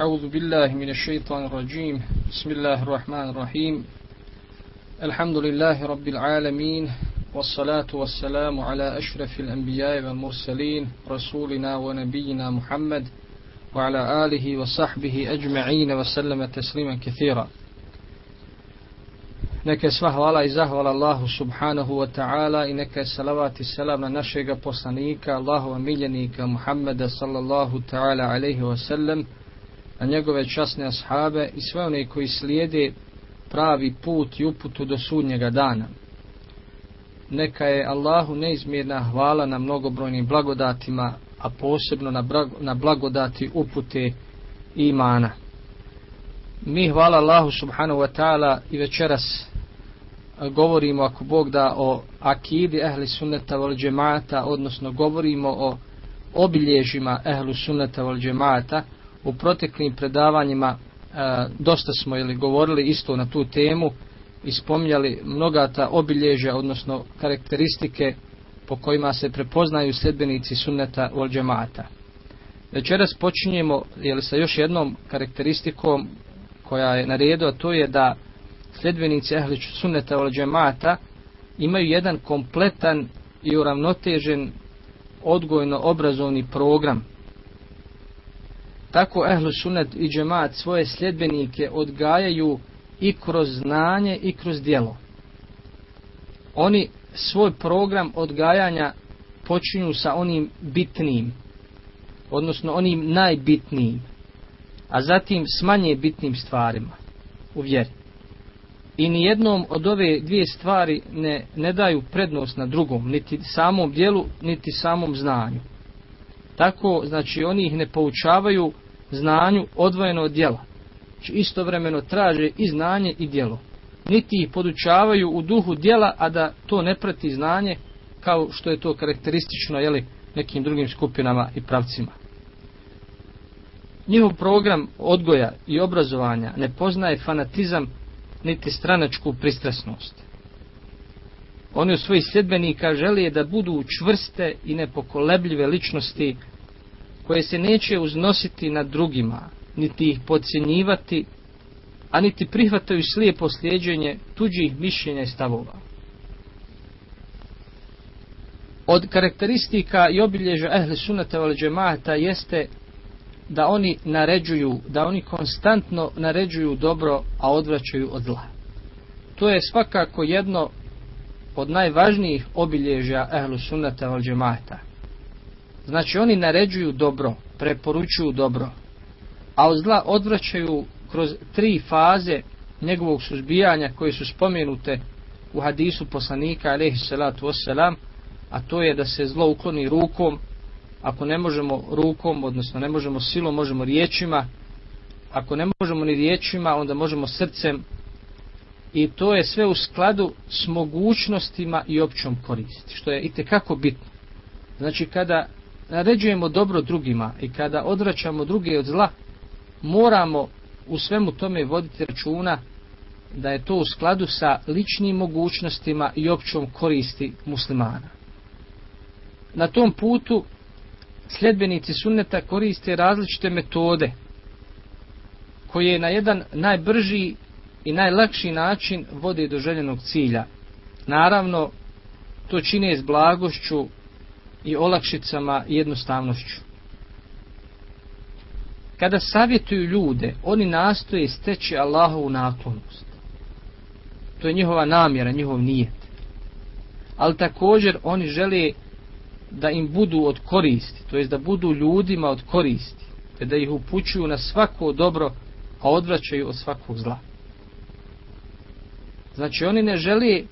أعوذ بالله من الشيطان الرجيم. بسم الله الرحمن الرحيم. الحمد لله رب العالمين والصلاة والسلام على أشرف الأنبياء والمرسلين رسولنا ونبينا محمد وعلى آله وصحبه أجمعين وسلم تسليما كثيرا. Neka sva hvala i zahvala Allahu subhanahu wa ta'ala i neka salavat i salam na našega poslanika, Allahova miljenika Muhammeda sallallahu ta'ala alaihi wa sallam, na njegove časne ashabe i sve one koji slijede pravi put i uputu do sudnjega dana. Neka je Allahu neizmjerna hvala na mnogobrojnim blagodatima, a posebno na, na blagodati upute imana. Mi hvala Allahu subhanahu wa ta'ala i večeras govorimo ako Bog da o akidi ehli sunneta vol džemata, odnosno govorimo o obilježima ehlu sunneta vol džemata, u proteklim predavanjima e, dosta smo ili govorili isto na tu temu i spominjali mnoga ta obilježja, odnosno karakteristike po kojima se prepoznaju sljedbenici sunneta vol džemata. Večeras počinjemo jeli, sa još jednom karakteristikom koja je na redu, a to je da sljedbenici ehli sunneta ol džemata imaju jedan kompletan i uravnotežen odgojno-obrazovni program. Tako ehlu sunet i džemat svoje sljedbenike odgajaju i kroz znanje i kroz dijelo. Oni svoj program odgajanja počinju sa onim bitnim, odnosno onim najbitnijim, a zatim s manje bitnim stvarima u vjeri i ni jednom od ove dvije stvari ne, ne daju prednost na drugom, niti samom dijelu, niti samom znanju. Tako, znači, oni ih ne poučavaju znanju odvojeno od djela. Znači, istovremeno traže i znanje i djelo. Niti ih podučavaju u duhu djela, a da to ne prati znanje, kao što je to karakteristično jeli, nekim drugim skupinama i pravcima. Njihov program odgoja i obrazovanja ne poznaje fanatizam niti stranačku pristrasnost. Oni u svojih sljedbenika želije da budu čvrste i nepokolebljive ličnosti koje se neće uznositi nad drugima, niti ih podcjenjivati, a niti prihvataju slijepo slijedženje tuđih mišljenja i stavova. Od karakteristika i obilježa ehli sunata val džemata jeste da oni naređuju, da oni konstantno naređuju dobro, a odvraćaju od zla. To je svakako jedno od najvažnijih obilježja ehlu sunnata val džemata. Znači oni naređuju dobro, preporučuju dobro, a od zla odvraćaju kroz tri faze njegovog suzbijanja koje su spomenute u hadisu poslanika alaihi salatu wasalam, a to je da se zlo ukloni rukom, ako ne možemo rukom, odnosno ne možemo silom, možemo riječima. Ako ne možemo ni riječima, onda možemo srcem. I to je sve u skladu s mogućnostima i općom koristi, što je i kako bitno. Znači, kada naređujemo dobro drugima i kada odvraćamo druge od zla, moramo u svemu tome voditi računa da je to u skladu sa ličnim mogućnostima i općom koristi muslimana. Na tom putu sljedbenici sunneta koriste različite metode koje na jedan najbrži i najlakši način vode do željenog cilja. Naravno, to čine s blagošću i olakšicama i jednostavnošću. Kada savjetuju ljude, oni nastoje steći Allahovu naklonost. To je njihova namjera, njihov nijet. Ali također oni žele da im budu od koristi, to jest da budu ljudima od koristi, te da ih upućuju na svako dobro, a odvraćaju od svakog zla. Znači oni ne žele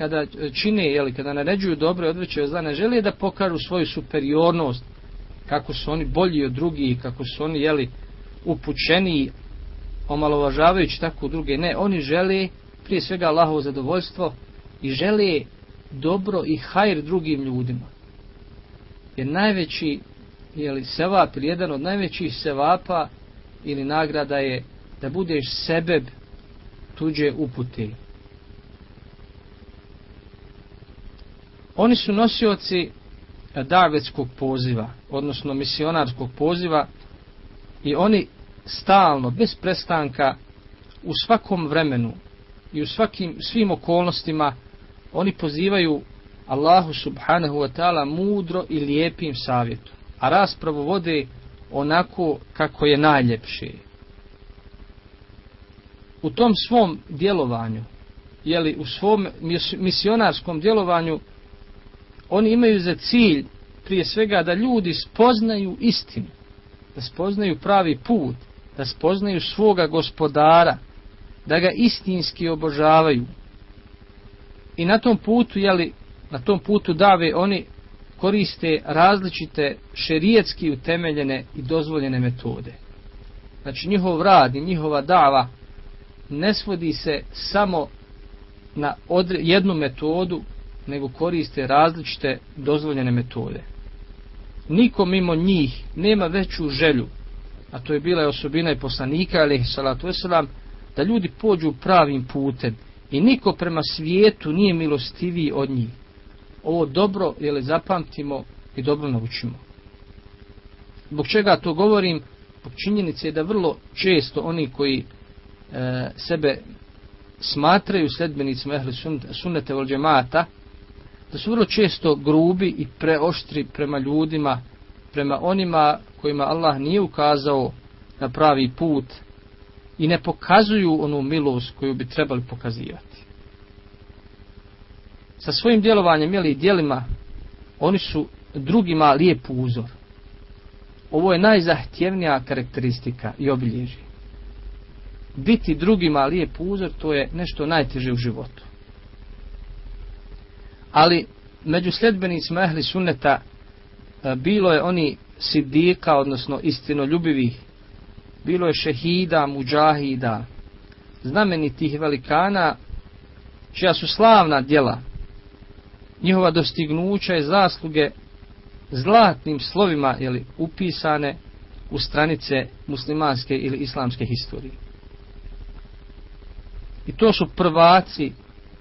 kada čine, jeli, kada naređuju dobro i odvraćaju zla, ne žele da pokažu svoju superiornost, kako su oni bolji od drugih, kako su oni jeli, upućeni, omalovažavajući tako druge. Ne, oni žele prije svega Allahovo zadovoljstvo i žele dobro i hajr drugim ljudima je najveći jeli, sevap ili jedan od najvećih sevapa ili nagrada je da budeš sebeb tuđe upute. Oni su nosioci eh, davetskog poziva, odnosno misionarskog poziva i oni stalno, bez prestanka, u svakom vremenu i u svakim, svim okolnostima, oni pozivaju Allahu subhanahu wa ta'ala mudro i lijepim savjetom. A raspravu vode onako kako je najljepše. U tom svom djelovanju, jeli, u svom misionarskom djelovanju, oni imaju za cilj prije svega da ljudi spoznaju istinu, da spoznaju pravi put, da spoznaju svoga gospodara, da ga istinski obožavaju. I na tom putu, jeli, na tom putu dave oni koriste različite šerijetski utemeljene i dozvoljene metode. Znači njihov rad i njihova dava ne svodi se samo na jednu metodu, nego koriste različite dozvoljene metode. Niko mimo njih nema veću želju, a to je bila osobina i poslanika, ali salatu wasalam, da ljudi pođu pravim putem i niko prema svijetu nije milostiviji od njih. Ovo dobro, jel zapamtimo i dobro naučimo. Zbog čega to govorim? Zbog činjenice je da vrlo često oni koji e, sebe smatraju sledbenicima ehli sunnete vol džemata, da su vrlo često grubi i preoštri prema ljudima, prema onima kojima Allah nije ukazao na pravi put i ne pokazuju onu milost koju bi trebali pokazivati. Sa svojim djelovanjem ili djelima oni su drugima lijep uzor. Ovo je najzahtjevnija karakteristika i obilježje. Biti drugima lijep uzor to je nešto najteže u životu ali među sljedbenicima ehli sunneta e, bilo je oni sidika, odnosno istinoljubivih, bilo je šehida, muđahida, znamenitih velikana, čija su slavna djela, njihova dostignuća i zasluge zlatnim slovima jeli, upisane u stranice muslimanske ili islamske historije. I to su prvaci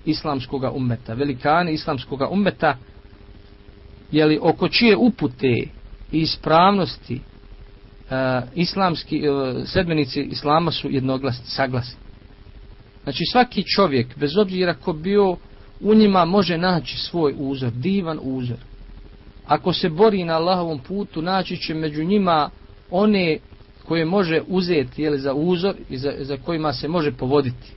islamskog ummeta, velikani islamskog ummeta, jeli oko čije upute i ispravnosti e, islamski e, sedmenici islama su jednoglasni, saglasni. Znači svaki čovjek, bez obzira ko bio, u njima može naći svoj uzor, divan uzor. Ako se bori na Allahovom putu, naći će među njima one koje može uzeti jeli, za uzor i za, za kojima se može povoditi.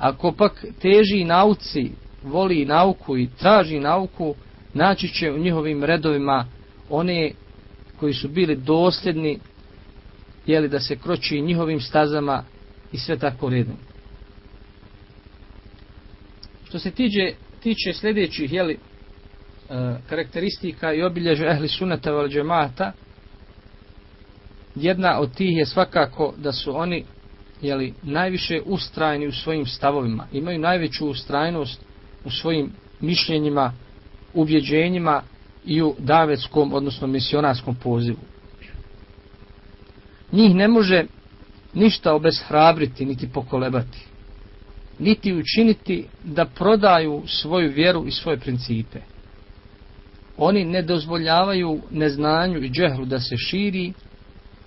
Ako pak teži nauci, voli nauku i traži nauku, naći će u njihovim redovima one koji su bili dosljedni, jeli da se kroči njihovim stazama i sve tako redom. Što se tiđe, tiče sljedećih jeli, e, karakteristika i obilježa ehli sunata val džemata, jedna od tih je svakako da su oni jeli, najviše ustrajni u svojim stavovima, imaju najveću ustrajnost u svojim mišljenjima, ubjeđenjima i u davetskom, odnosno misionarskom pozivu. Njih ne može ništa obeshrabriti, niti pokolebati, niti učiniti da prodaju svoju vjeru i svoje principe. Oni ne dozvoljavaju neznanju i džehlu da se širi,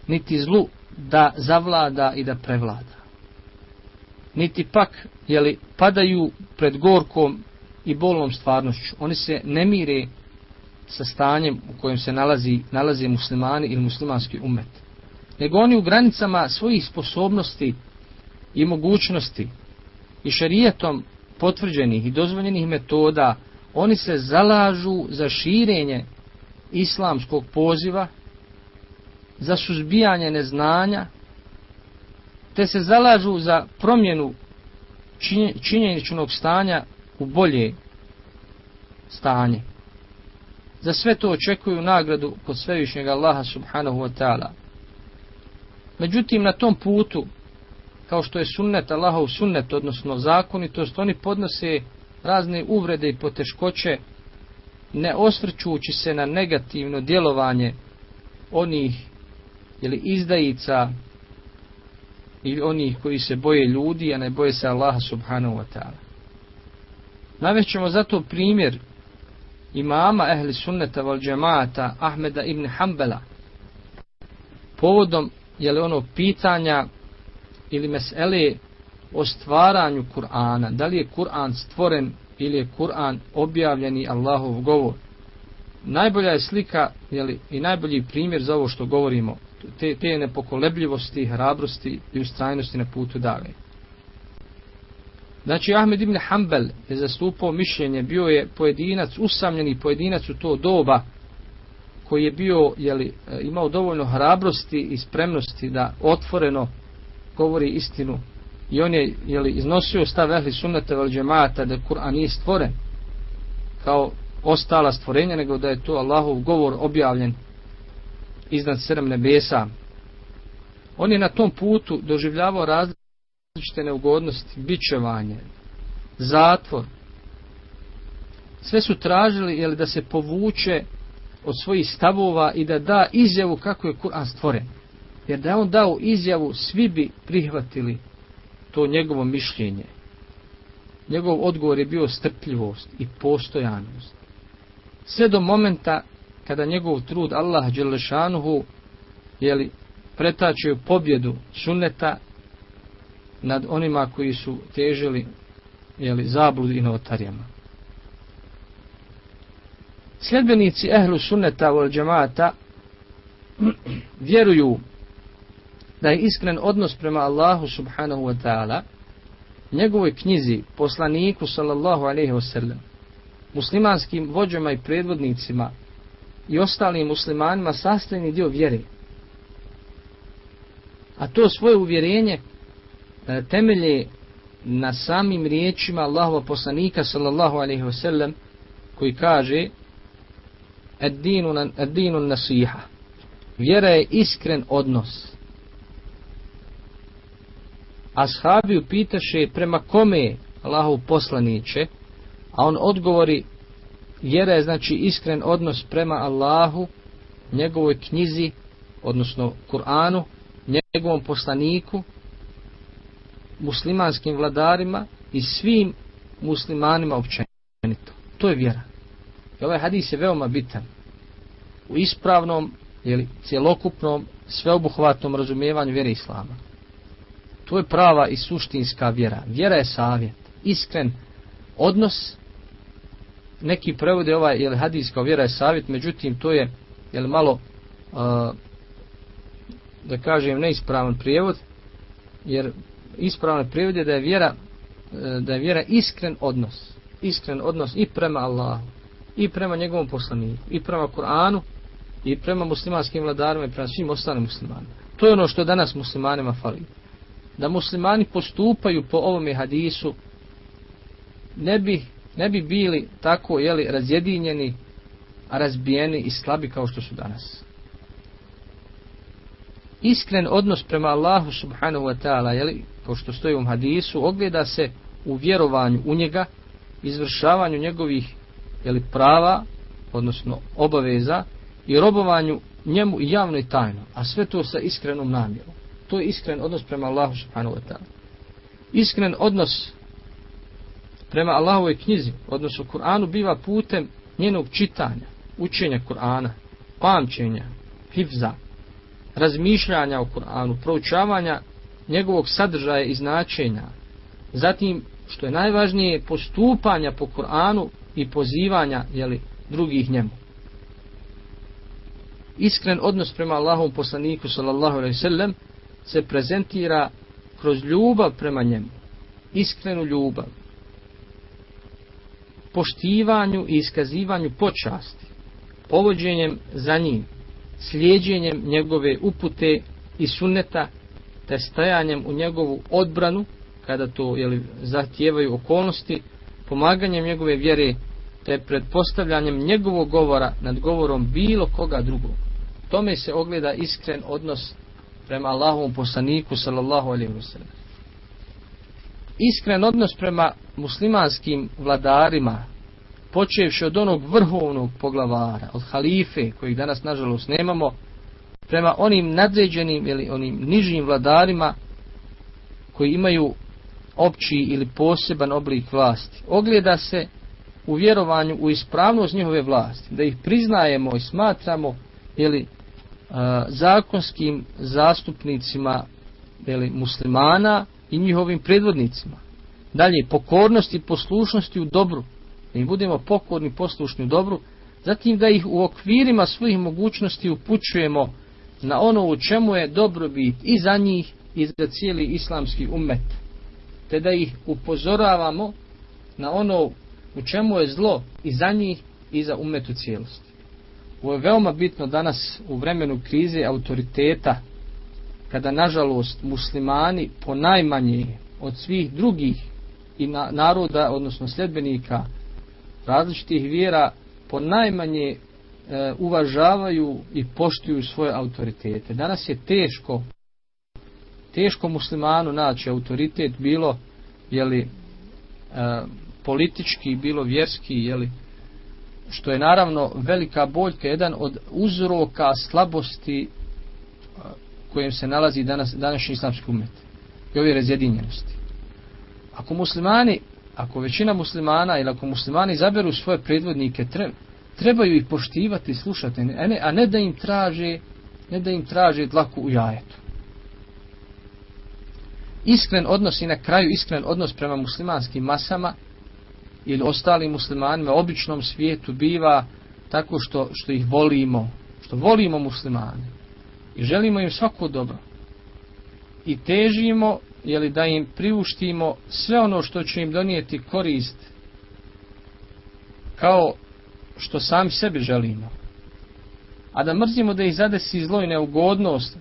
niti zlu da zavlada i da prevlada. Niti pak, jeli, padaju pred gorkom i bolnom stvarnošću. Oni se ne mire sa stanjem u kojem se nalazi, nalazi muslimani ili muslimanski umet. Nego oni u granicama svojih sposobnosti i mogućnosti i šarijetom potvrđenih i dozvoljenih metoda, oni se zalažu za širenje islamskog poziva za suzbijanje neznanja, te se zalažu za promjenu činjeničnog stanja u bolje stanje. Za sve to očekuju nagradu kod svevišnjeg Allaha subhanahu wa ta'ala. Međutim, na tom putu, kao što je sunnet Allahov sunnet, odnosno zakonitost, oni podnose razne uvrede i poteškoće, ne osvrćući se na negativno djelovanje onih ili izdajica i onih koji se boje ljudi, a ne boje se Allaha subhanahu wa ta'ala. Navećemo zato primjer imama ehli sunneta val džemata Ahmeda ibn Hanbala povodom je li ono pitanja ili mesele o stvaranju Kur'ana, da li je Kur'an stvoren ili je Kur'an objavljeni Allahov govor. Najbolja je slika jeli, i najbolji primjer za ovo što govorimo, te, te nepokolebljivosti, hrabrosti i ustrajnosti na putu dalje. Znači Ahmed ibn Hanbel je zastupao mišljenje, bio je pojedinac, usamljeni pojedinac u to doba koji je bio, jeli, e, imao dovoljno hrabrosti i spremnosti da otvoreno govori istinu i on je jeli, iznosio stav ehli sunnata vel džemata da Kur'an nije stvoren kao ostala stvorenja nego da je to Allahov govor objavljen iznad sedam nebesa on je na tom putu doživljavao različite neugodnosti bičevanje zatvor sve su tražili jeli, da se povuče od svojih stavova i da da izjavu kako je Kur'an stvoren jer da on dao izjavu svi bi prihvatili to njegovo mišljenje. Njegov odgovor je bio strpljivost i postojanost. Sve do momenta kada njegov trud Allah Đelešanuhu jeli, pretačio pobjedu sunneta nad onima koji su težili jeli, zablud i notarijama. Sljedbenici ehlu sunneta u džemata vjeruju da je iskren odnos prema Allahu subhanahu wa ta'ala, njegovoj knjizi, poslaniku sallallahu alaihi wasallam, muslimanskim vođama i predvodnicima i ostalim muslimanima sastavni dio vjere. A to svoje uvjerenje e, temelje na samim riječima Allahova poslanika sallallahu alaihi wasallam koji kaže ad-dinu nasiha. Vjera je iskren odnos ashabi upitaše prema kome Allahov poslaniće, a on odgovori vjera je znači iskren odnos prema Allahu, njegovoj knjizi, odnosno Kur'anu, njegovom poslaniku, muslimanskim vladarima i svim muslimanima općenito. To je vjera. I ovaj hadis je veoma bitan. U ispravnom, ili cjelokupnom, sveobuhvatnom razumijevanju vjere Islama. To je prava i suštinska vjera. Vjera je savjet, iskren odnos. Neki prevode ovaj jel, hadis kao vjera je savjet, međutim to je jel, malo, uh, da kažem, neispravan prijevod, jer ispravan prijevod je da je vjera, uh, da je vjera iskren odnos. Iskren odnos i prema Allahu, i prema njegovom poslaniku, i prema Kur'anu, i prema muslimanskim vladarima, i prema svim ostalim muslimanima. To je ono što danas muslimanima fali da muslimani postupaju po ovome hadisu ne bi, ne bi bili tako jeli, razjedinjeni razbijeni i slabi kao što su danas iskren odnos prema Allahu subhanahu wa ta'ala jeli, kao što stoji u hadisu ogleda se u vjerovanju u njega izvršavanju njegovih jeli, prava odnosno obaveza i robovanju njemu javno i tajno a sve to sa iskrenom namjerom to je iskren odnos prema Allahu subhanahu wa ta'ala. Iskren odnos prema Allahovoj knjizi, odnosno Kur'anu, biva putem njenog čitanja, učenja Kur'ana, pamćenja, hifza, razmišljanja o Kur'anu, proučavanja njegovog sadržaja i značenja, zatim, što je najvažnije, postupanja po Kur'anu i pozivanja jeli, drugih njemu. Iskren odnos prema Allahom poslaniku sallallahu alaihi sallam se prezentira kroz ljubav prema njemu, iskrenu ljubav, poštivanju i iskazivanju počasti, povođenjem za njim, slijedjenjem njegove upute i sunneta, te stajanjem u njegovu odbranu, kada to jeli, zahtijevaju okolnosti, pomaganjem njegove vjere, te predpostavljanjem njegovog govora nad govorom bilo koga drugog. Tome se ogleda iskren odnos prema Allahovom poslaniku sallallahu alejhi ve. Iskren odnos prema muslimanskim vladarima, počevši od onog vrhovnog poglavara, od halife, kojih danas nažalost nemamo, prema onim nadređenim ili onim nižim vladarima koji imaju opći ili poseban oblik vlasti. Ogleda se u vjerovanju u ispravnost njihove vlasti, da ih priznajemo i smatramo ili e, zakonskim zastupnicima ili muslimana i njihovim predvodnicima. Dalje, pokornost i poslušnosti u dobru. Da im budemo pokorni i poslušni u dobru. Zatim da ih u okvirima svojih mogućnosti upućujemo na ono u čemu je dobrobit i za njih i za cijeli islamski umet. Te da ih upozoravamo na ono u čemu je zlo i za njih i za umet u cijelosti. Ovo je veoma bitno danas u vremenu krize autoriteta kada nažalost muslimani po najmanje od svih drugih i na, naroda, odnosno sljedbenika različitih vjera po najmanje e, uvažavaju i poštuju svoje autoritete. Danas je teško teško muslimanu naći autoritet bilo jeli, e, politički, bilo vjerski, jeli, što je naravno velika boljka, jedan od uzroka slabosti kojem se nalazi danas, današnji islamski umet i ove razjedinjenosti. Ako muslimani, ako većina muslimana ili ako muslimani zaberu svoje predvodnike, trebaju ih poštivati i slušati, a ne, a ne da im traže ne da im traže dlaku u jajetu. Iskren odnos i na kraju iskren odnos prema muslimanskim masama ili ostalim muslimanima u običnom svijetu biva tako što, što ih volimo, što volimo muslimane i želimo im svako dobro. I težimo jeli, da im priuštimo sve ono što će im donijeti korist kao što sam sebi želimo. A da mrzimo da ih zadesi zlo i neugodnost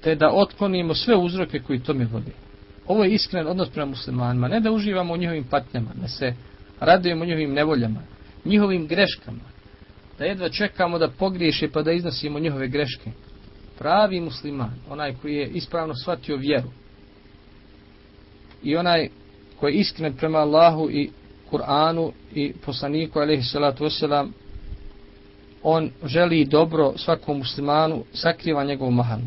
te da otklonimo sve uzroke koji tome vode. Ovo je iskren odnos prema muslimanima ne da uživamo u njihovim patnjama da se radujemo njihovim nevoljama njihovim greškama da jedva čekamo da pogriješe pa da iznosimo njihove greške. Pravi musliman, onaj koji je ispravno shvatio vjeru i onaj koji je iskren prema Allahu i Kur'anu i poslaniku alaihi salatu wasalam, on želi dobro svakom muslimanu, sakriva njegovu mahanu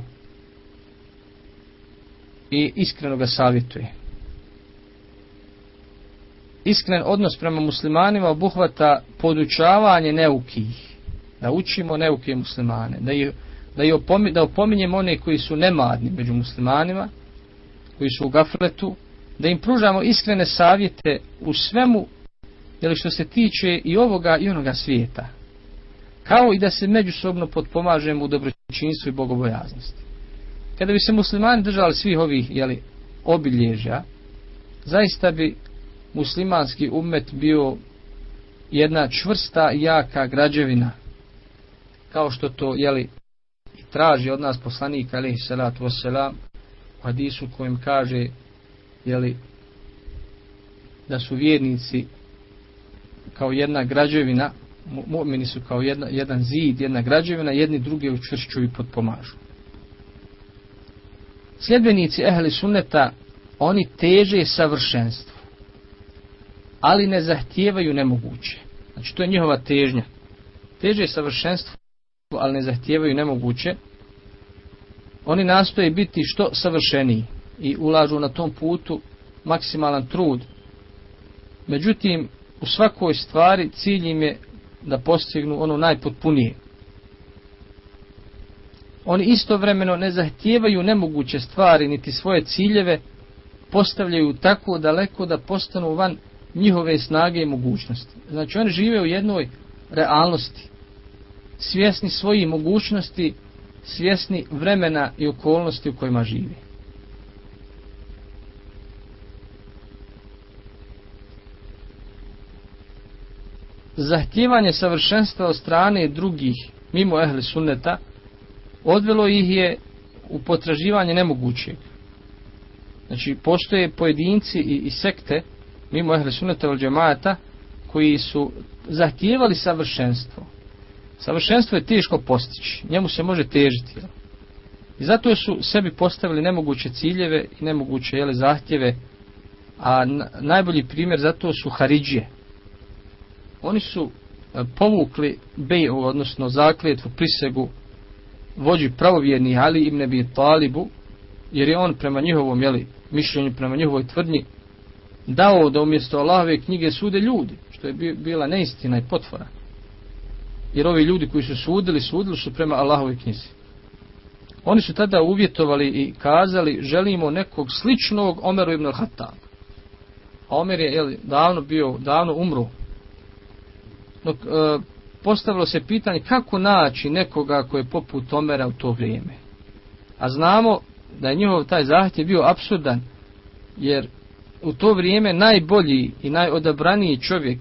i iskreno ga savjetuje iskren odnos prema muslimanima obuhvata podučavanje neukih. Da učimo neuke muslimane. Da, ih da, je opomi, da opominjemo one koji su nemadni među muslimanima, koji su u gafletu, da im pružamo iskrene savjete u svemu, jeli što se tiče i ovoga i onoga svijeta. Kao i da se međusobno potpomažemo u dobročinstvu i bogobojaznosti. Kada bi se muslimani držali svih ovih jeli, obilježja, zaista bi muslimanski umet bio jedna čvrsta jaka građevina kao što to jeli, traži od nas poslanik alaihi salatu wasalam u hadisu kojem kaže jeli, da su vjernici kao jedna građevina mu'mini su kao jedna, jedan zid, jedna građevina, jedni druge učvršćuju i podpomažu. Sljedbenici ehli sunneta, oni teže savršenstvu ali ne zahtijevaju nemoguće. Znači to je njihova težnja. Teže je savršenstvo, ali ne zahtijevaju nemoguće. Oni nastoje biti što savršeniji i ulažu na tom putu maksimalan trud. Međutim, u svakoj stvari cilj im je da postignu ono najpotpunije. Oni istovremeno ne zahtijevaju nemoguće stvari niti svoje ciljeve postavljaju tako daleko da postanu van njihove snage i mogućnosti. Znači oni žive u jednoj realnosti, svjesni svojih mogućnosti, svjesni vremena i okolnosti u kojima žive. Zahtjevanje savršenstva od strane drugih, mimo ehli sunneta, odvelo ih je u potraživanje nemogućeg. Znači, postoje pojedinci i, i sekte, mimo ehli sunnata ili džemata koji su zahtijevali savršenstvo. Savršenstvo je teško postići, njemu se može težiti. Jel? I zato su sebi postavili nemoguće ciljeve i nemoguće jele, zahtjeve, a najbolji primjer za to su Haridžije. Oni su e, povukli bej, odnosno zakljetvu, prisegu vođi pravovjerni Ali ibn Abi Talibu, jer je on prema njihovom jeli, mišljenju, prema njihovoj tvrdnji, dao da umjesto Allahove knjige sude ljudi, što je bila neistina i potvora. jer ovi ljudi koji su sudili, sudili su prema Allahovoj knjizi. Oni su tada uvjetovali i kazali želimo nekog sličnog Omeru ibn al-Hattab. A Omer je jeli, davno bio, davno umro. Dok, e, postavilo se pitanje kako naći nekoga koji je poput Omera u to vrijeme. A znamo da je njihov taj zahtjev bio absurdan, jer u to vrijeme najbolji i najodabraniji čovjek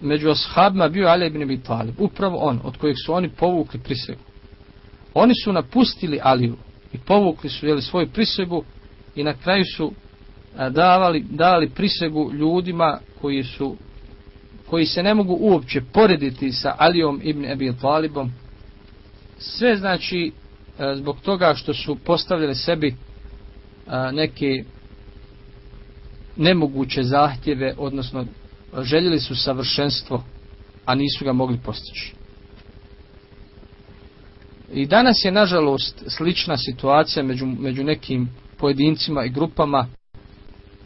među ashabima bio Ali ibn Abi Talib, upravo on, od kojeg su oni povukli prisegu. Oni su napustili Aliju i povukli su jeli, svoju prisegu i na kraju su davali, davali prisegu ljudima koji su koji se ne mogu uopće porediti sa Alijom ibn Abi Talibom. Sve znači zbog toga što su postavljali sebi neke nemoguće zahtjeve, odnosno željeli su savršenstvo, a nisu ga mogli postići. I danas je nažalost slična situacija među, među nekim pojedincima i grupama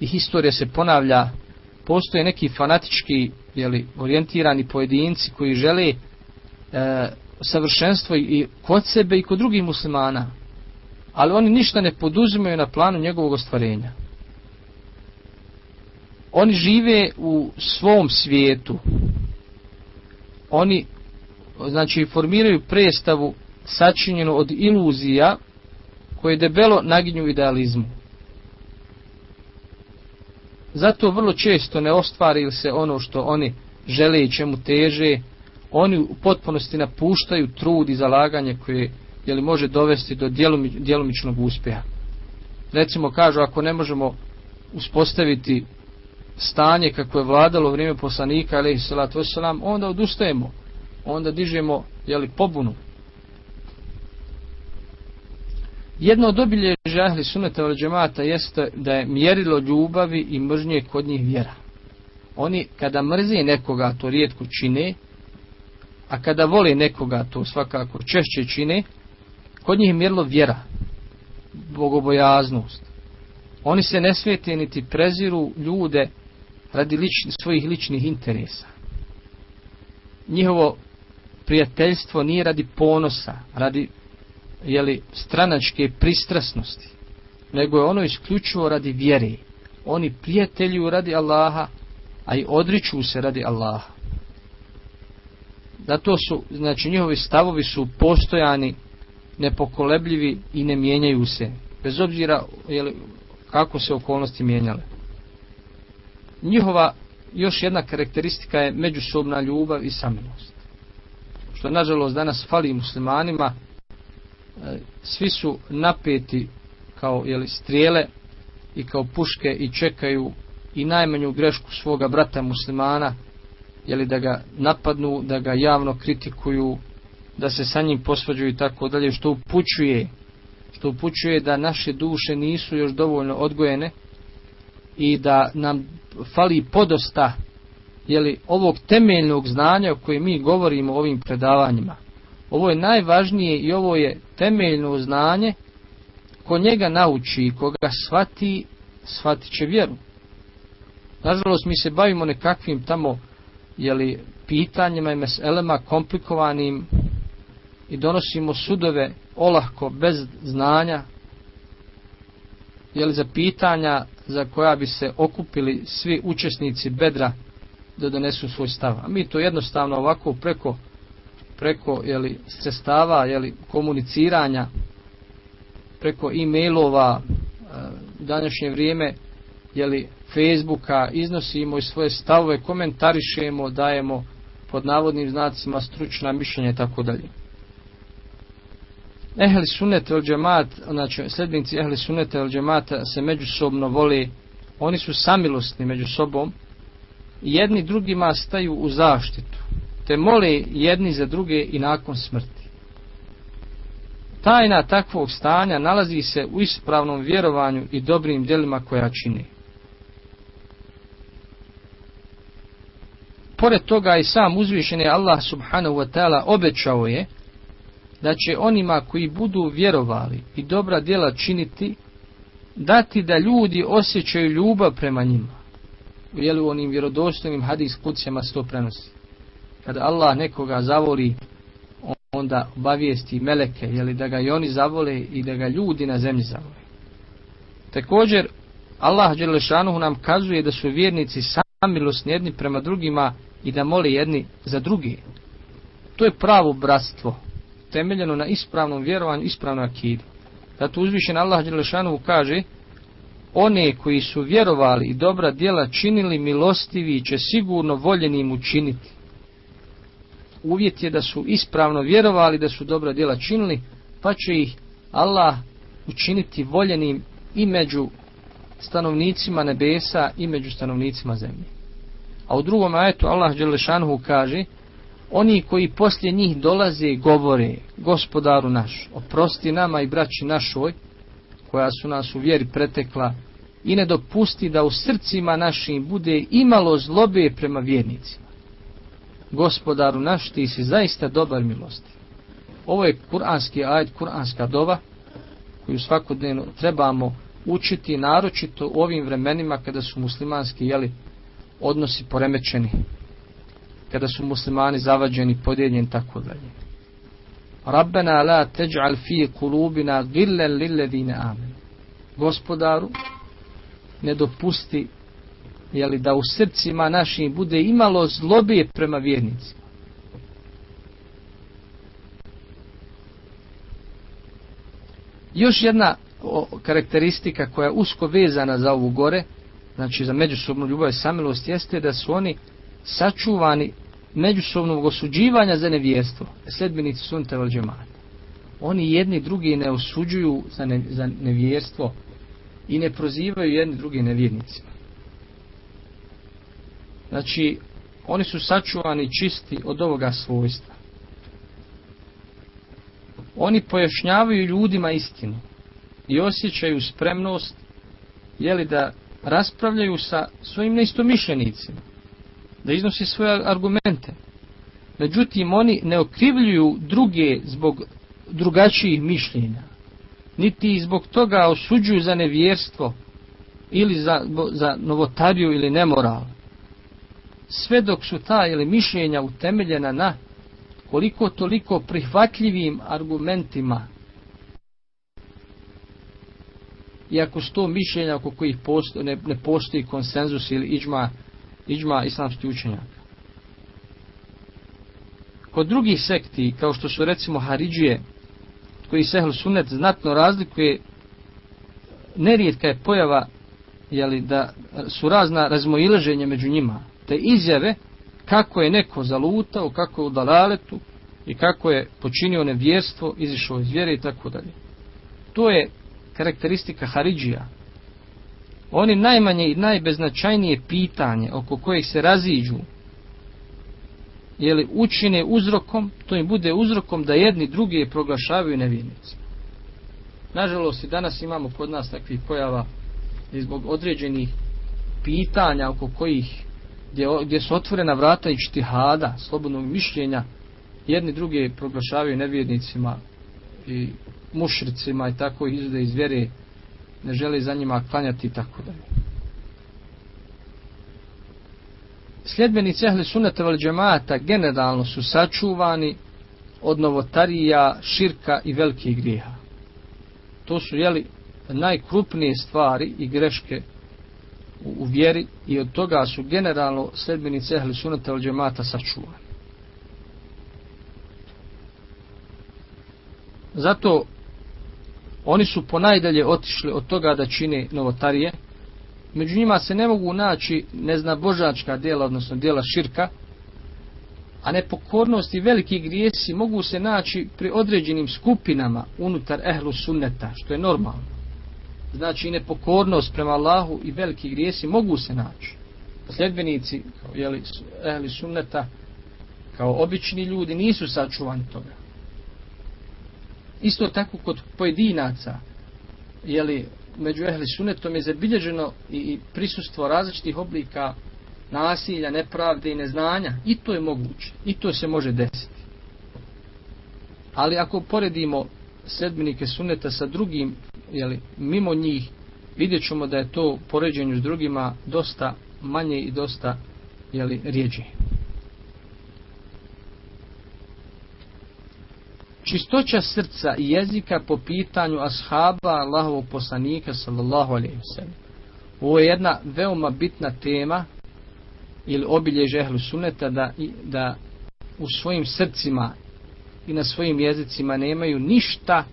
i historija se ponavlja. Postoje neki fanatički jeli, orijentirani pojedinci koji žele e, savršenstvo i kod sebe i kod drugih muslimana. Ali oni ništa ne poduzimaju na planu njegovog ostvarenja. Oni žive u svom svijetu. Oni znači formiraju predstavu sačinjenu od iluzija koje debelo naginju idealizmu. Zato vrlo često ne ostvari se ono što oni žele i čemu teže. Oni u potpunosti napuštaju trud i zalaganje koje je li može dovesti do djelomičnog uspjeha. Recimo kažu ako ne možemo uspostaviti stanje kako je vladalo vrijeme poslanika alejhi salatu vesselam onda odustajemo. Onda dižemo je li pobunu. Jedno od obilježja ahli sunneta wal džemata jeste da je mjerilo ljubavi i mržnje kod njih vjera. Oni kada mrze nekoga to rijetko čine a kada vole nekoga to svakako češće čine kod njih je mjerilo vjera bogobojaznost. Oni se ne svijete niti preziru ljude radi lični, svojih ličnih interesa. Njihovo prijateljstvo nije radi ponosa, radi jeli, stranačke pristrasnosti, nego je ono isključivo radi vjere. Oni prijatelju radi Allaha, a i odriču se radi Allaha. Zato su, znači njihovi stavovi su postojani, nepokolebljivi i ne mijenjaju se, bez obzira jeli, kako se okolnosti mijenjale njihova još jedna karakteristika je međusobna ljubav i samilost. Što nažalost danas fali muslimanima, e, svi su napeti kao jeli, strijele i kao puške i čekaju i najmanju grešku svoga brata muslimana, jeli da ga napadnu, da ga javno kritikuju, da se sa njim posvađuju i tako dalje, što upućuje, što upućuje da naše duše nisu još dovoljno odgojene i da nam fali podosta jeli, ovog temeljnog znanja o kojem mi govorimo o ovim predavanjima. Ovo je najvažnije i ovo je temeljno znanje ko njega nauči i koga shvati, shvatit će vjeru. Nažalost, mi se bavimo nekakvim tamo jeli, pitanjima i meselema komplikovanim i donosimo sudove olahko, bez znanja, jeli, za pitanja za koja bi se okupili svi učesnici bedra da donesu svoj stav. A mi to jednostavno ovako preko preko jeli, sredstava jeli, komuniciranja preko e-mailova u današnje vrijeme jeli, Facebooka iznosimo i svoje stavove, komentarišemo, dajemo pod navodnim znacima stručna mišljenja i tako dalje. Ehli sunnet el džemat, znači sljednici ehli sunnet el džemata se međusobno voli, oni su samilostni među sobom, jedni drugima staju u zaštitu, te mole jedni za druge i nakon smrti. Tajna takvog stanja nalazi se u ispravnom vjerovanju i dobrim djelima koja čini. Pored toga i sam uzvišeni Allah subhanahu wa ta'ala obećao je da će onima koji budu vjerovali i dobra djela činiti, dati da ljudi osjećaju ljubav prema njima. U jelu onim vjerodostojnim hadis kucijama se to prenosi. kada Allah nekoga zavoli, onda obavijesti meleke, jeli da ga i oni zavole i da ga ljudi na zemlji zavole. Također, Allah Đelešanuhu nam kazuje da su vjernici samilosni jedni prema drugima i da moli jedni za drugi. To je pravo bratstvo, temeljeno na ispravnom vjerovanju, ispravnom akidu. Zato uzvišen Allah Đelešanu kaže, one koji su vjerovali i dobra djela činili milostivi će sigurno voljenim učiniti. Uvjet je da su ispravno vjerovali da su dobra djela činili, pa će ih Allah učiniti voljenim i među stanovnicima nebesa i među stanovnicima zemlje. A u drugom ajetu Allah Đelešanuhu kaže Oni koji poslije njih dolaze govore Gospodaru naš, oprosti nama i braći našoj koja su nas u vjeri pretekla i ne dopusti da u srcima našim bude imalo zlobe prema vjernicima. Gospodaru naš, ti si zaista dobar milosti. Ovo je kuranski ajd, kuranska dova koju svakodnevno trebamo učiti naročito u ovim vremenima kada su muslimanski jeli, odnosi poremećeni, kada su muslimani zavađeni, podijeljeni, tako dalje. Rabbena la teđ'al fi kulubina gillen lilledine amen. Gospodaru, ne dopusti jeli, da u srcima našim bude imalo zlobe prema vjernicima. Još jedna karakteristika koja je usko vezana za ovu gore, znači za međusobnu ljubav i samilost, jeste da su oni sačuvani međusobnog osuđivanja za nevjerstvo. Sledbenici sunta vel džemata. Oni jedni drugi ne osuđuju za, ne, za nevjerstvo i ne prozivaju jedni drugi nevjernicima. Znači, oni su sačuvani čisti od ovoga svojstva. Oni pojašnjavaju ljudima istinu i osjećaju spremnost jeli da raspravljaju sa svojim neistomišljenicima, da iznosi svoje argumente. Međutim, oni ne okrivljuju druge zbog drugačijih mišljenja, niti zbog toga osuđuju za nevjerstvo ili za, za novotariju ili nemoral. Sve dok su ta ili mišljenja utemeljena na koliko toliko prihvatljivim argumentima iako sto mišljenja oko kojih posto, ne, ne postoji konsenzus ili iđma, iđma islamski učenjaka. Kod drugih sekti, kao što su recimo Haridžije, koji sehl sunet znatno razlikuje, nerijetka je pojava jeli, da su razna razmoileženja među njima, te izjave kako je neko zalutao, kako je u dalaletu i kako je počinio nevjerstvo, izišao iz vjere i tako dalje. To je karakteristika Haridžija. Oni najmanje i najbeznačajnije pitanje oko kojih se raziđu je li učine uzrokom, to im bude uzrokom da jedni drugi proglašavaju nevjernicima. Nažalost, i danas imamo kod nas takvih pojava i zbog određenih pitanja oko kojih gdje, gdje su otvorena vrata i štihada, slobodnog mišljenja, jedni druge proglašavaju nevjernicima i mušricima i tako izde iz vjere ne želi za njima klanjati i tako dalje. Sljedbenici ehli sunnata vel džemata generalno su sačuvani od novotarija, širka i velikih grijeha. To su jeli najkrupnije stvari i greške u, u vjeri i od toga su generalno sljedbenici ehli sunnata vel džemata sačuvani. Zato oni su ponajdalje otišli od toga da čine novotarije. Među njima se ne mogu naći neznabožačka dela, djela, odnosno djela širka, a nepokornost i veliki grijesi mogu se naći pri određenim skupinama unutar ehlu sunneta, što je normalno. Znači i nepokornost prema Allahu i veliki grijesi mogu se naći. Sljedbenici jeli, ehli sunneta kao obični ljudi nisu sačuvani toga isto tako kod pojedinaca jeli, među ehli sunetom je zabilježeno i, prisustvo različitih oblika nasilja, nepravde i neznanja. I to je moguće i to se može desiti. Ali ako poredimo sedminike suneta sa drugim jeli, mimo njih vidjet ćemo da je to poređenju s drugima dosta manje i dosta jeli, rijeđe čistoća srca i jezika po pitanju ashaba Allahovog poslanika sallallahu alaihi wa. Ovo je jedna veoma bitna tema ili obiljež ehlu suneta da, da u svojim srcima i na svojim jezicima nemaju ništa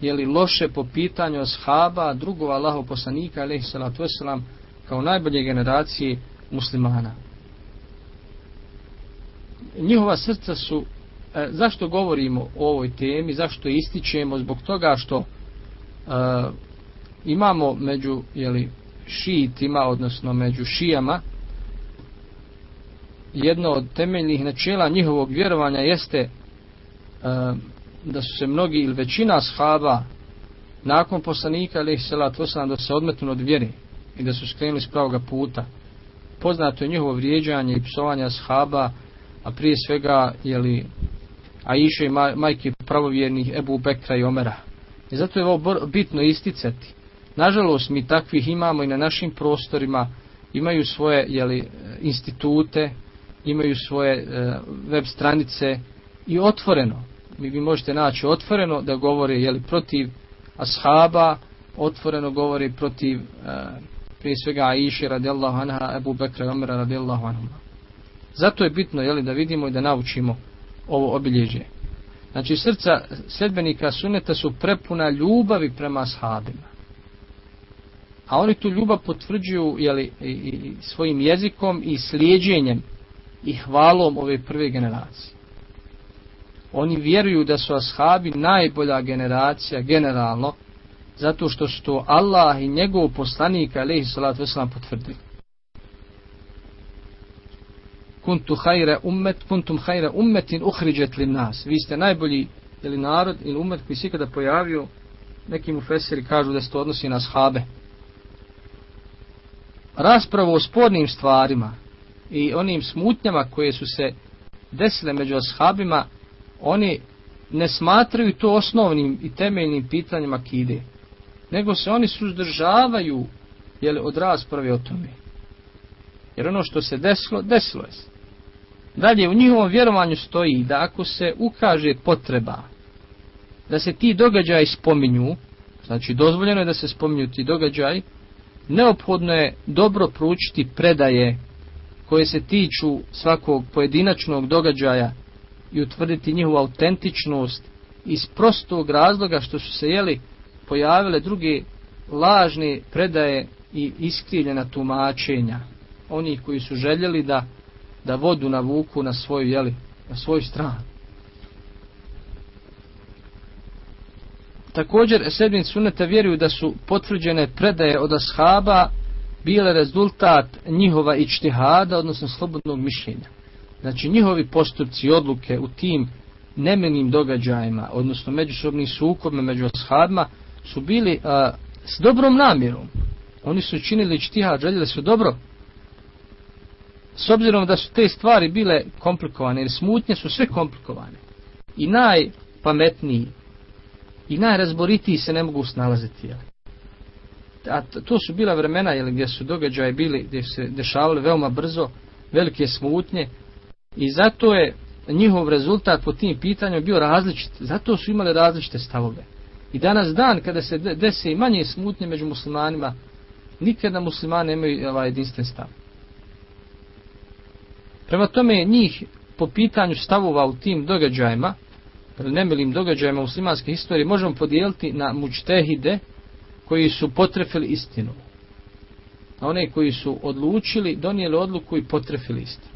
jeli loše po pitanju ashaba drugog Allahov poslanika alaihi salatu wasalam kao najbolje generacije muslimana. Njihova srca su e, zašto govorimo o ovoj temi, zašto ističemo zbog toga što e, imamo među jeli, šiitima, odnosno među šijama, jedno od temeljnih načela njihovog vjerovanja jeste e, da su se mnogi ili većina shaba nakon poslanika ili selat osam da se odmetnu od vjere i da su skrenuli s pravoga puta. Poznato je njihovo vrijeđanje i psovanje shaba, a prije svega jeli, a iše maj, majke pravovjernih Ebu Bekra i Omera. I zato je ovo bitno isticati. Nažalost, mi takvih imamo i na našim prostorima, imaju svoje jeli, e, institute, imaju svoje e, web stranice i otvoreno. Mi vi možete naći otvoreno da govore jeli, protiv ashaba, otvoreno govori protiv e, prije svega Aisha radijallahu anha, Ebu Bekra i Omera radijallahu anha. Zato je bitno jeli, da vidimo i da naučimo ovo obilježje. Znači srca sedbenika suneta su prepuna ljubavi prema ashabima. A oni tu ljubav potvrđuju jeli, i, i, svojim jezikom i slijedjenjem i hvalom ove prve generacije. Oni vjeruju da su ashabi najbolja generacija generalno zato što su to Allah i njegov poslanik alaihi salatu wasalam potvrdili. Kuntu hajre ummet kuntum hajre ummetin uhriđet lin nas. Vi ste najbolji ili narod ili ummet koji se kada pojavio neki mufesiri kažu da se to odnosi na shabe. Raspravo o spornim stvarima i onim smutnjama koje su se desile među ashabima, oni ne smatraju to osnovnim i temeljnim pitanjima kide, nego se oni suzdržavaju jeli, od rasprave o tome. Jer ono što se desilo, desilo je se. Dalje, u njihovom vjerovanju stoji da ako se ukaže potreba da se ti događaji spominju, znači dozvoljeno je da se spominju ti događaji, neophodno je dobro proučiti predaje koje se tiču svakog pojedinačnog događaja i utvrditi njihovu autentičnost iz prostog razloga što su se jeli pojavile druge lažne predaje i iskrivljena tumačenja oni koji su željeli da da vodu navuku na svoju jeli na svoju stranu također sedmin suneta vjeruju da su potvrđene predaje od ashaba bile rezultat njihova ičtihada, odnosno slobodnog mišljenja. Znači njihovi postupci i odluke u tim nemenim događajima, odnosno međusobnim sukobima među ashabima, su bili a, s dobrom namjerom. Oni su činili ičtihad, željeli su dobro. S obzirom da su te stvari bile komplikovane, jer smutnje su sve komplikovane. I najpametniji i najrazboritiji se ne mogu snalaziti. Jel? a to su bila vremena jel, gdje su događaje bili, gdje se dešavali veoma brzo, velike smutnje i zato je njihov rezultat po tim pitanjima bio različit, zato su imali različite stavove. I danas dan kada se desi manje smutnje među muslimanima, nikada muslimani nemaju ovaj jedinstven stav. Prema tome njih po pitanju stavova u tim događajima, nemilim događajima muslimanske historije, možemo podijeliti na mučtehide, koji su potrefili istinu. A one koji su odlučili, donijeli odluku i potrefili istinu.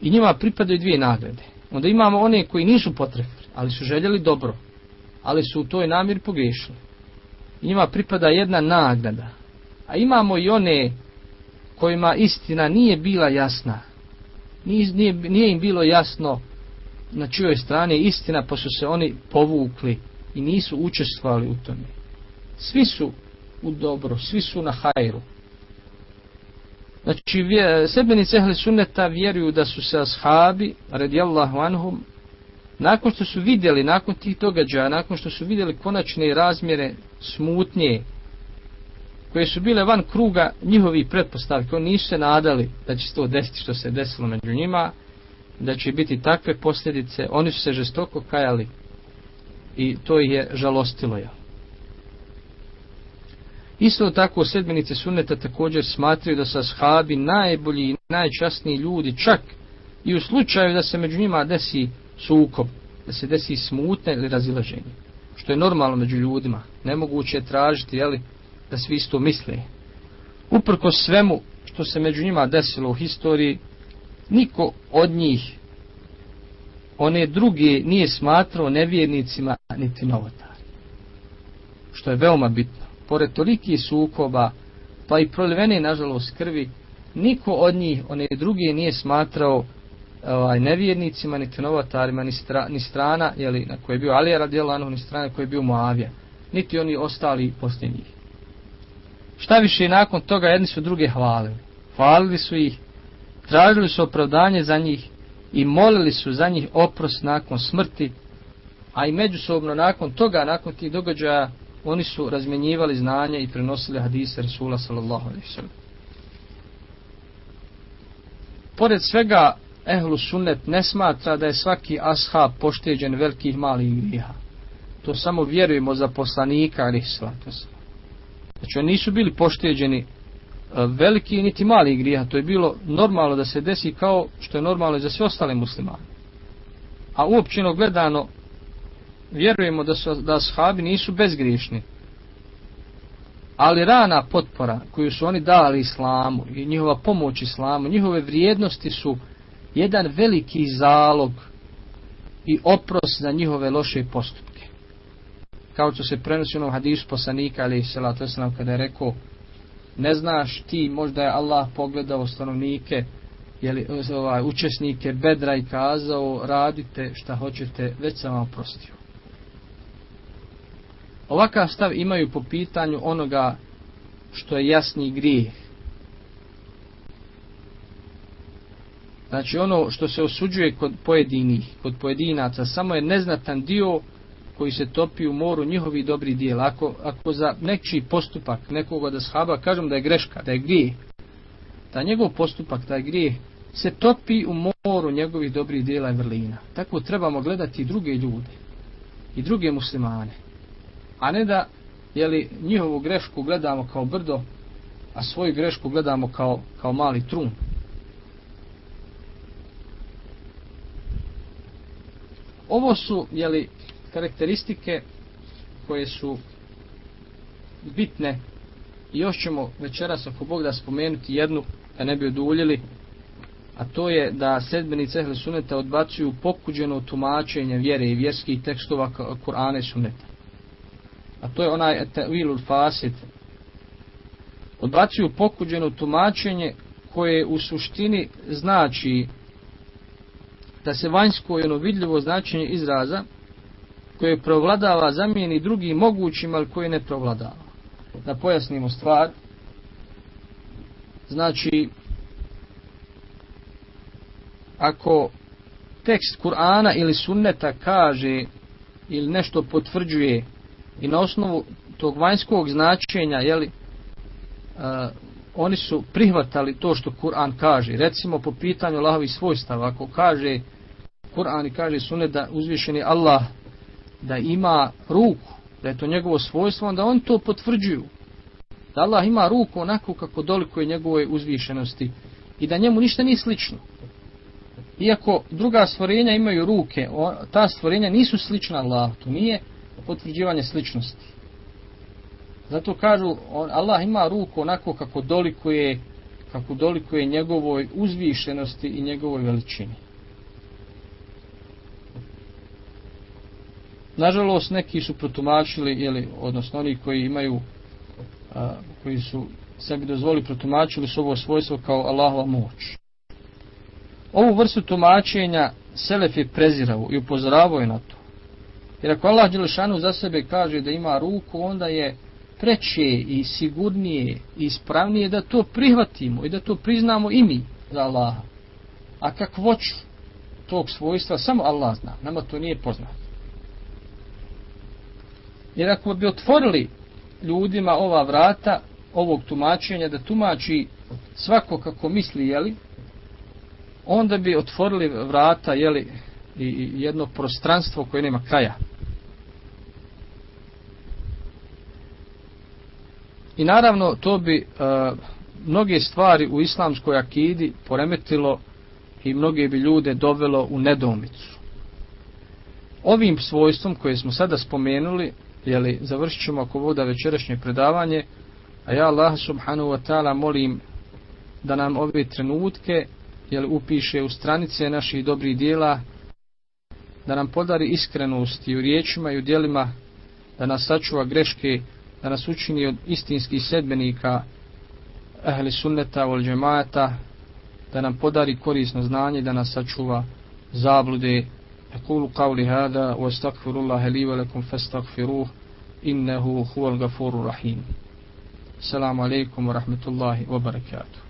I njima pripadaju dvije nagrade. Onda imamo one koji nisu potrefili, ali su željeli dobro, ali su u toj namjer pogriješili. I njima pripada jedna nagrada. A imamo i one kojima istina nije bila jasna. Nije, nije, nije im bilo jasno na čijoj strani istina, pa su se oni povukli i nisu učestvovali u tome svi su u dobro, svi su na hajru. Znači, sebenice ehli sunneta vjeruju da su se ashabi, radijallahu anhum, nakon što su vidjeli, nakon tih događaja, nakon što su vidjeli konačne razmjere smutnje, koje su bile van kruga njihovi pretpostavki, oni nisu se nadali da će se to desiti što se desilo među njima, da će biti takve posljedice, oni su se žestoko kajali i to je žalostilo je. Isto tako sedmenice sunneta također smatraju da su ashabi najbolji i najčasniji ljudi čak i u slučaju da se među njima desi sukob, da se desi smutne ili razilaženje. Što je normalno među ljudima. Nemoguće je tražiti jeli, da svi isto misle. Uprko svemu što se među njima desilo u historiji, niko od njih one druge nije smatrao nevjernicima niti novotari. Što je veoma bitno. Pored toliki sukoba, pa i prolivene, nažalost, krvi, niko od njih, one druge, nije smatrao ovaj, nevjernicima, niti novotarima, ni, stra, ni strana, jeli, na koje je bio Alija radijalano, ni strana na koje je bio Moavija, niti oni ostali poslije njih. Šta više, nakon toga jedni su druge hvalili. Hvalili su ih, tražili su opravdanje za njih i molili su za njih oprost nakon smrti, a i međusobno nakon toga, nakon tih događaja, oni su razmjenjivali znanje i prenosili hadise Rasula sallallahu alaihi sallam. Pored svega, ehlu sunnet ne smatra da je svaki ashab pošteđen velikih malih griha. To samo vjerujemo za poslanika alaihi svato Znači oni nisu bili pošteđeni e, veliki niti mali grija. To je bilo normalno da se desi kao što je normalno za sve ostale muslimane. A uopćeno gledano vjerujemo da su da ashabi nisu bezgriješni. Ali rana potpora koju su oni dali islamu i njihova pomoć islamu, njihove vrijednosti su jedan veliki zalog i oprost za njihove loše postupke. Kao što se prenosi u hadisu poslanika, ali salatu la kada je rekao, ne znaš ti, možda je Allah pogledao stanovnike, jeli, ovaj, učesnike bedra i kazao, radite šta hoćete, već sam vam oprostio. Ovakav stav imaju po pitanju onoga što je jasni grijeh, Znači ono što se osuđuje kod pojedinih, kod pojedinaca, samo je neznatan dio koji se topi u moru njihovi dobri dijela. Ako, ako za neki postupak nekoga da shaba, kažem da je greška, da je grije, da njegov postupak, da je grije, se topi u moru njegovih dobrih dijela i vrlina. Tako trebamo gledati i druge ljude i druge muslimane. A ne da jeli, njihovu grešku gledamo kao brdo, a svoju grešku gledamo kao, kao mali trun. Ovo su jeli, karakteristike koje su bitne i još ćemo večeras ako Bog da spomenuti jednu da ne bi oduljili a to je da sedbenice Ehle Suneta odbacuju pokuđeno tumačenje vjere i vjerskih tekstova Kur'ana i Suneta. A to je onaj Tevilul Fasid. Odbacuju pokuđeno tumačenje koje u suštini znači da se vanjsko i ono vidljivo značenje izraza koje provladava zamijeni drugim mogućim, ali koje ne provladava. Da pojasnimo stvar. Znači, ako tekst Kur'ana ili sunneta kaže ili nešto potvrđuje i na osnovu tog vanjskog značenja, jeli, uh, oni su prihvatali to što Kur'an kaže. Recimo po pitanju Allahovi svojstava, ako kaže Kur'an i kaže sunet da uzvišeni Allah da ima ruku, da je to njegovo svojstvo, onda on to potvrđuju. Da Allah ima ruku onako kako doliko je njegove uzvišenosti i da njemu ništa nije slično. Iako druga stvorenja imaju ruke, ta stvorenja nisu slična Allah, to nije potvrđivanje sličnosti. Zato kažu, Allah ima ruku onako kako doliko je, kako doliko je njegovoj uzvišenosti i njegovoj veličini. Nažalost, neki su protumačili, jeli, odnosno oni koji imaju, a, koji su sebi dozvoli protumačili su ovo svojstvo kao Allahova moć. Ovu vrstu tumačenja Selef je prezirao i upozoravao je na to. Jer ako Allah Đelešanu za sebe kaže da ima ruku, onda je preče i sigurnije i ispravnije da to prihvatimo i da to priznamo i mi za Allaha. A kakvoću tog svojstva samo Allah zna, nama to nije poznato. Jer ako bi otvorili ljudima ova vrata, ovog tumačenja, da tumači svako kako misli, jeli, onda bi otvorili vrata, jeli, i jedno prostranstvo koje nema kraja. I naravno, to bi e, mnoge stvari u islamskoj akidi poremetilo i mnoge bi ljude dovelo u nedomicu. Ovim svojstvom koje smo sada spomenuli, jeli, završit ćemo ako voda večerašnje predavanje, a ja Allah subhanahu wa ta'ala molim da nam ove trenutke jeli, upiše u stranice naših dobrih dijela, da nam podari iskrenost i u riječima i u dijelima, da nas sačuva greške, da nas učini od istinskih sedbenika ehli sunneta vol džemata, da nam podari korisno znanje, da nas sačuva zablude. أقول قولي هذا واستغفر الله لي ولكم فاستغفروه إنه هو الغفور الرحيم. السلام عليكم ورحمة الله وبركاته.